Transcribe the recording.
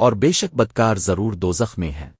اور بے شک بدکار ضرور دوزخ میں ہے۔